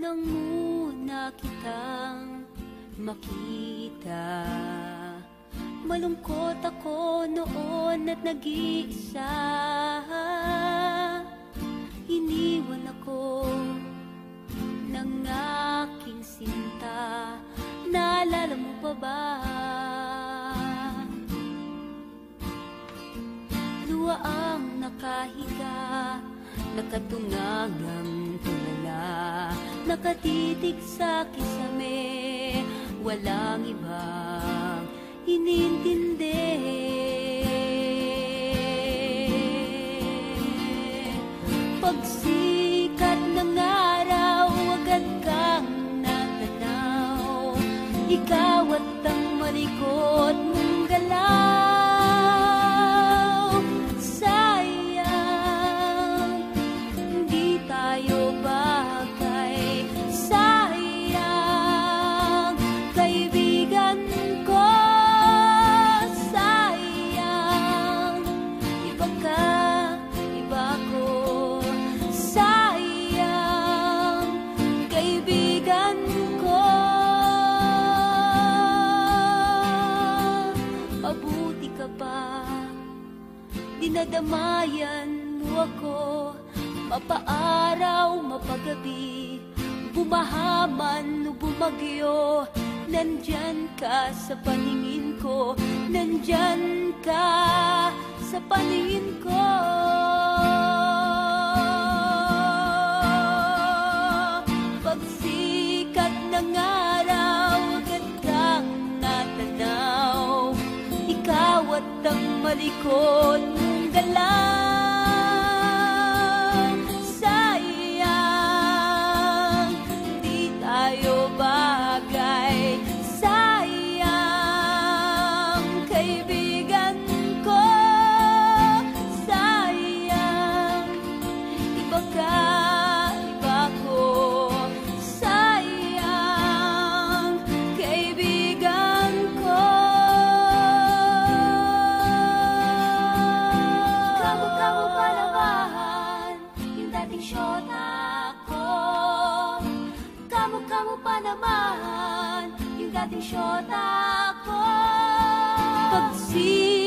Nang muna kitang makita. Malungkot ako noon at nag-iisa. Iniwan ako ng aking sinta. Naalala mo pa ba? Luwa ang nakahiga Nakatungang tulala Nakatitig sa kisame. Walang ibang inintindi. Pagsikat ng araw Agad kang natanaw. Ikaw Dinadamayan mo ako. Mapaaraw, mapagabi Bumahaman o bumagyo. Nandyan ka sa paningin ko Nandyan ka sa paningin ko. Pagsikat ng araw Agad kang natanaw. Ikaw at ang malikot mong galaw Sayang Di tayo bagay. Sayang Kaibigan pa naman Yung dating syota ko Pagsi